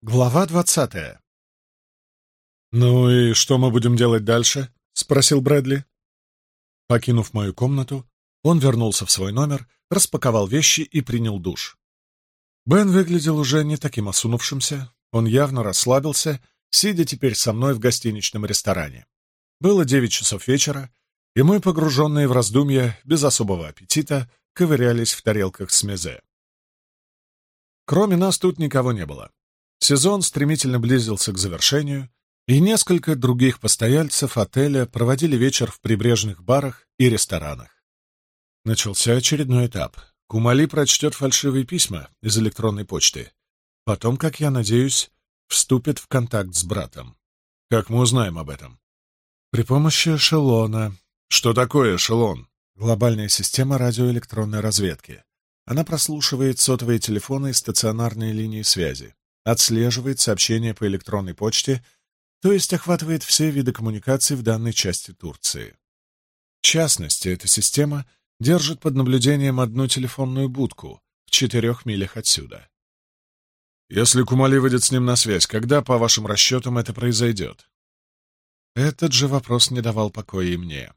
Глава двадцатая. «Ну и что мы будем делать дальше?» — спросил Брэдли. Покинув мою комнату, он вернулся в свой номер, распаковал вещи и принял душ. Бен выглядел уже не таким осунувшимся, он явно расслабился, сидя теперь со мной в гостиничном ресторане. Было девять часов вечера, и мы, погруженные в раздумья, без особого аппетита, ковырялись в тарелках с мезе. Кроме нас тут никого не было. Сезон стремительно близился к завершению, и несколько других постояльцев отеля проводили вечер в прибрежных барах и ресторанах. Начался очередной этап. Кумали прочтет фальшивые письма из электронной почты. Потом, как я надеюсь, вступит в контакт с братом. Как мы узнаем об этом? При помощи эшелона. Что такое эшелон? Глобальная система радиоэлектронной разведки. Она прослушивает сотовые телефоны и стационарные линии связи отслеживает сообщения по электронной почте, то есть охватывает все виды коммуникаций в данной части Турции. В частности, эта система держит под наблюдением одну телефонную будку в четырех милях отсюда. Если Кумали выйдет с ним на связь, когда, по вашим расчетам, это произойдет? Этот же вопрос не давал покоя и мне.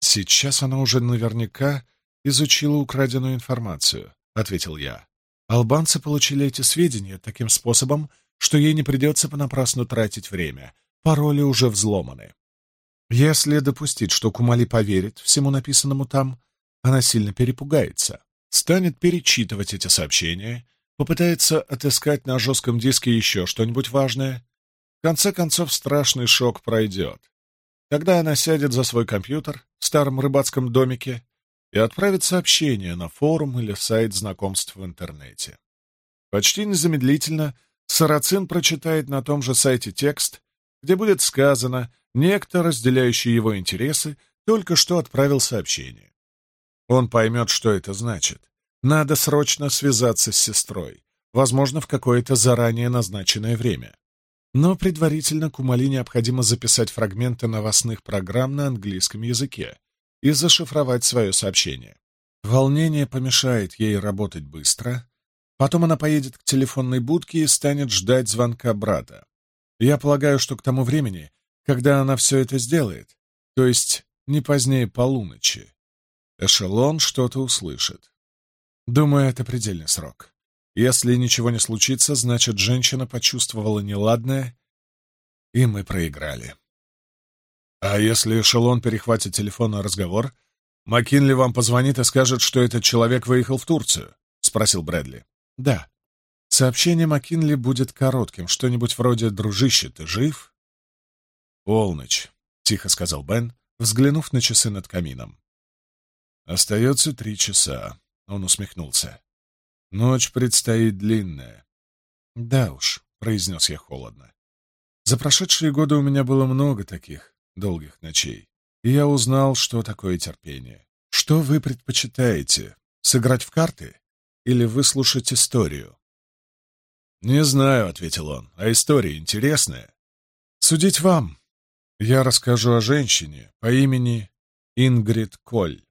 Сейчас она уже наверняка изучила украденную информацию, — ответил я. Албанцы получили эти сведения таким способом, что ей не придется понапрасну тратить время. Пароли уже взломаны. Если допустить, что Кумали поверит всему написанному там, она сильно перепугается, станет перечитывать эти сообщения, попытается отыскать на жестком диске еще что-нибудь важное. В конце концов, страшный шок пройдет. Тогда она сядет за свой компьютер в старом рыбацком домике и отправит сообщение на форум или сайт знакомств в интернете. Почти незамедлительно Сарацин прочитает на том же сайте текст, где будет сказано «Некто, разделяющий его интересы, только что отправил сообщение». Он поймет, что это значит. Надо срочно связаться с сестрой, возможно, в какое-то заранее назначенное время. Но предварительно Кумали необходимо записать фрагменты новостных программ на английском языке, и зашифровать свое сообщение. Волнение помешает ей работать быстро. Потом она поедет к телефонной будке и станет ждать звонка брата. Я полагаю, что к тому времени, когда она все это сделает, то есть не позднее полуночи, эшелон что-то услышит. Думаю, это предельный срок. Если ничего не случится, значит, женщина почувствовала неладное, и мы проиграли. А если эшелон перехватит телефонный разговор, Макинли вам позвонит и скажет, что этот человек выехал в Турцию? — спросил Брэдли. — Да. Сообщение Макинли будет коротким, что-нибудь вроде «Дружище, ты жив?» «Полночь», — тихо сказал Бен, взглянув на часы над камином. «Остается три часа», — он усмехнулся. «Ночь предстоит длинная». «Да уж», — произнес я холодно. «За прошедшие годы у меня было много таких долгих ночей. И я узнал, что такое терпение. Что вы предпочитаете? Сыграть в карты или выслушать историю? «Не знаю», — ответил он, — «а история интересная». «Судить вам. Я расскажу о женщине по имени Ингрид Коль.